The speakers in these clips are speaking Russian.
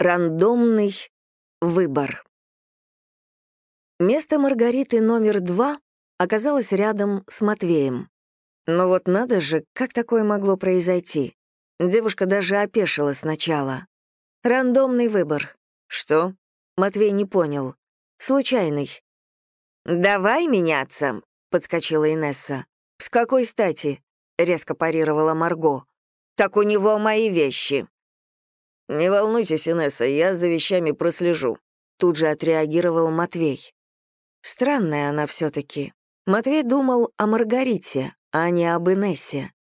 Рандомный выбор. Место Маргариты номер два оказалось рядом с Матвеем. Но вот надо же, как такое могло произойти? Девушка даже опешила сначала. Рандомный выбор. Что? Матвей не понял. Случайный. «Давай меняться», — подскочила Инесса. «С какой стати?» — резко парировала Марго. «Так у него мои вещи», «Не волнуйтесь, Инесса, я за вещами прослежу», — тут же отреагировал Матвей. Странная она все таки Матвей думал о Маргарите, а не об Инессе.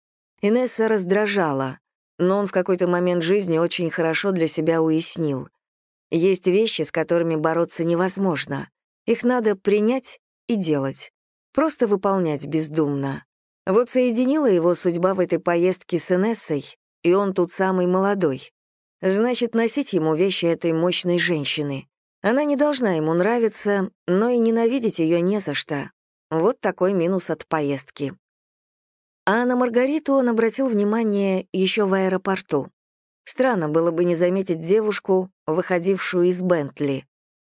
Инесса раздражала, но он в какой-то момент жизни очень хорошо для себя уяснил. Есть вещи, с которыми бороться невозможно. Их надо принять и делать. Просто выполнять бездумно. Вот соединила его судьба в этой поездке с Инессой, и он тут самый молодой. Значит, носить ему вещи этой мощной женщины. Она не должна ему нравиться, но и ненавидеть ее не за что. Вот такой минус от поездки. А на Маргариту он обратил внимание еще в аэропорту. Странно было бы не заметить девушку, выходившую из Бентли.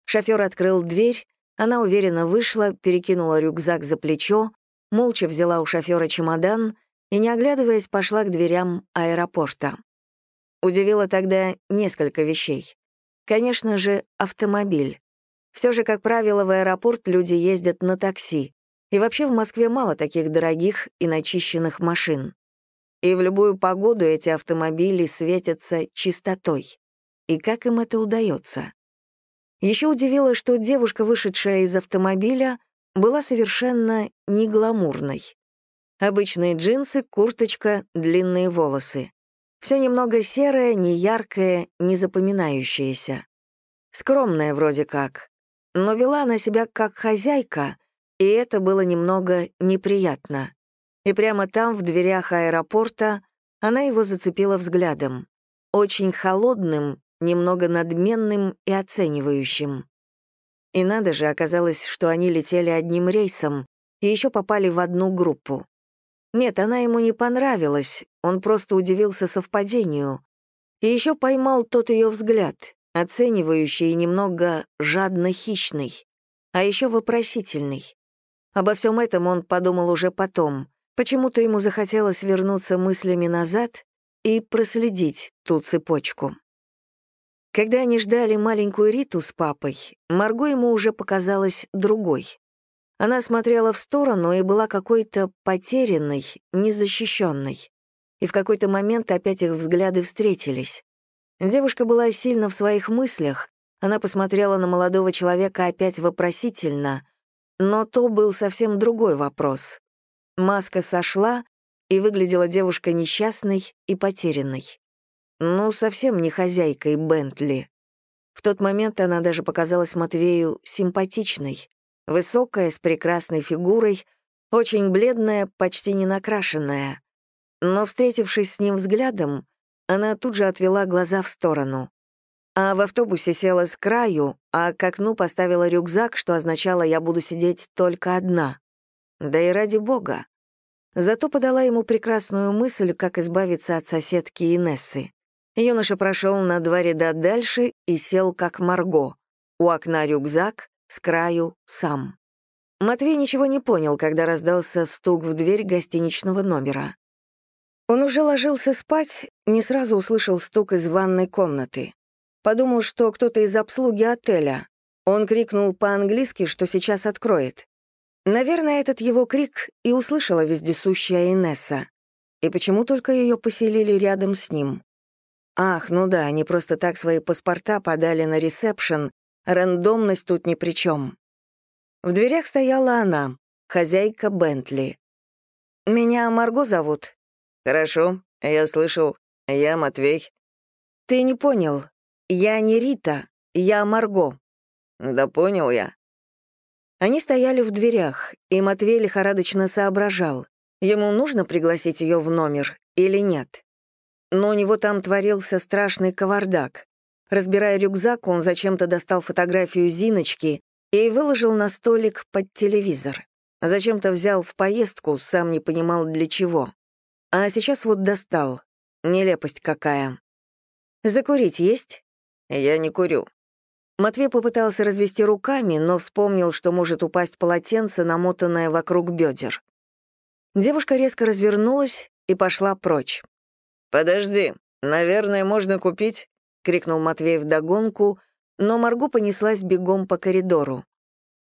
Шофер открыл дверь, она уверенно вышла, перекинула рюкзак за плечо, молча взяла у шофера чемодан и, не оглядываясь, пошла к дверям аэропорта. Удивило тогда несколько вещей. Конечно же, автомобиль. Все же, как правило, в аэропорт люди ездят на такси. И вообще в Москве мало таких дорогих и начищенных машин. И в любую погоду эти автомобили светятся чистотой. И как им это удается? Еще удивило, что девушка, вышедшая из автомобиля, была совершенно не гламурной. Обычные джинсы, курточка, длинные волосы. Все немного серое, неяркое, незапоминающееся. Скромная вроде как. Но вела она себя как хозяйка, и это было немного неприятно. И прямо там, в дверях аэропорта, она его зацепила взглядом. Очень холодным, немного надменным и оценивающим. И надо же, оказалось, что они летели одним рейсом и еще попали в одну группу. Нет, она ему не понравилась, он просто удивился совпадению. И еще поймал тот ее взгляд, оценивающий и немного жадно-хищный, а еще вопросительный. Обо всем этом он подумал уже потом. Почему-то ему захотелось вернуться мыслями назад и проследить ту цепочку. Когда они ждали маленькую Риту с папой, Марго ему уже показалась другой. Она смотрела в сторону и была какой-то потерянной, незащищенной. И в какой-то момент опять их взгляды встретились. Девушка была сильно в своих мыслях, она посмотрела на молодого человека опять вопросительно, но то был совсем другой вопрос. Маска сошла, и выглядела девушка несчастной и потерянной. Ну, совсем не хозяйкой Бентли. В тот момент она даже показалась Матвею симпатичной. Высокая, с прекрасной фигурой, очень бледная, почти не накрашенная. Но, встретившись с ним взглядом, она тут же отвела глаза в сторону. А в автобусе села с краю, а к окну поставила рюкзак, что означало «я буду сидеть только одна». Да и ради бога. Зато подала ему прекрасную мысль, как избавиться от соседки Инессы. Юноша прошел на два ряда дальше и сел как Марго. У окна рюкзак, с краю сам. Матвей ничего не понял, когда раздался стук в дверь гостиничного номера. Он уже ложился спать, не сразу услышал стук из ванной комнаты. Подумал, что кто-то из обслуги отеля. Он крикнул по-английски, что сейчас откроет. Наверное, этот его крик и услышала вездесущая Инесса. И почему только ее поселили рядом с ним? Ах, ну да, они просто так свои паспорта подали на ресепшн, Рандомность тут ни при чем. В дверях стояла она, хозяйка Бентли. «Меня Марго зовут». «Хорошо, я слышал. Я Матвей». «Ты не понял. Я не Рита, я Марго». «Да понял я». Они стояли в дверях, и Матвей лихорадочно соображал, ему нужно пригласить ее в номер или нет. Но у него там творился страшный кавардак. Разбирая рюкзак, он зачем-то достал фотографию Зиночки и выложил на столик под телевизор. Зачем-то взял в поездку, сам не понимал для чего. А сейчас вот достал. Нелепость какая. «Закурить есть?» Я не курю». Матвей попытался развести руками, но вспомнил, что может упасть полотенце, намотанное вокруг бедер. Девушка резко развернулась и пошла прочь. «Подожди, наверное, можно купить?» — крикнул Матвей вдогонку, но Марго понеслась бегом по коридору.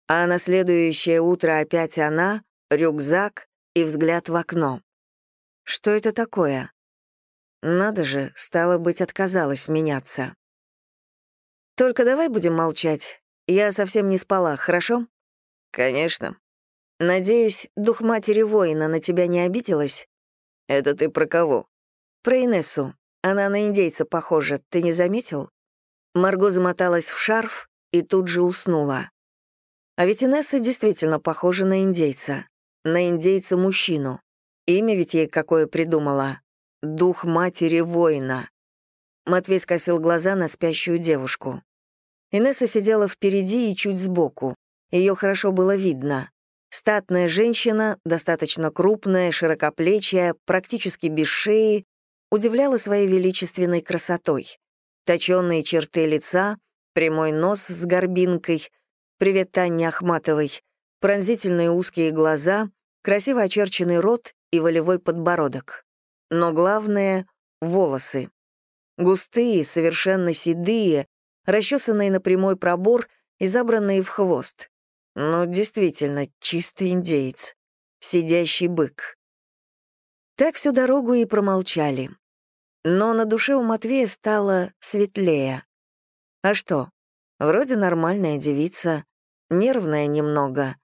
А на следующее утро опять она, рюкзак и взгляд в окно. Что это такое? Надо же, стало быть, отказалась меняться. Только давай будем молчать. Я совсем не спала, хорошо? Конечно. Надеюсь, дух матери воина на тебя не обиделась? Это ты про кого? Про Инессу. Она на индейца похожа, ты не заметил? Марго замоталась в шарф и тут же уснула. А ведь Инесса действительно похожа на индейца. На индейца-мужчину. Имя ведь ей какое придумала. Дух матери воина. Матвей скосил глаза на спящую девушку. Инесса сидела впереди и чуть сбоку. Ее хорошо было видно. Статная женщина, достаточно крупная, широкоплечья, практически без шеи, удивляла своей величественной красотой. Точенные черты лица, прямой нос с горбинкой, привет Тане Ахматовой, пронзительные узкие глаза, красиво очерченный рот и волевой подбородок. Но главное — волосы. Густые, совершенно седые, расчесанные на прямой пробор и забранные в хвост. Ну, действительно, чистый индеец. Сидящий бык. Так всю дорогу и промолчали. Но на душе у Матвея стало светлее. А что? Вроде нормальная девица, нервная немного.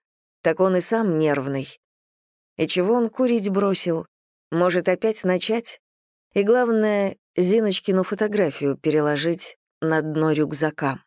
Так он и сам нервный. И чего он курить бросил? Может, опять начать? И главное, Зиночкину фотографию переложить на дно рюкзака.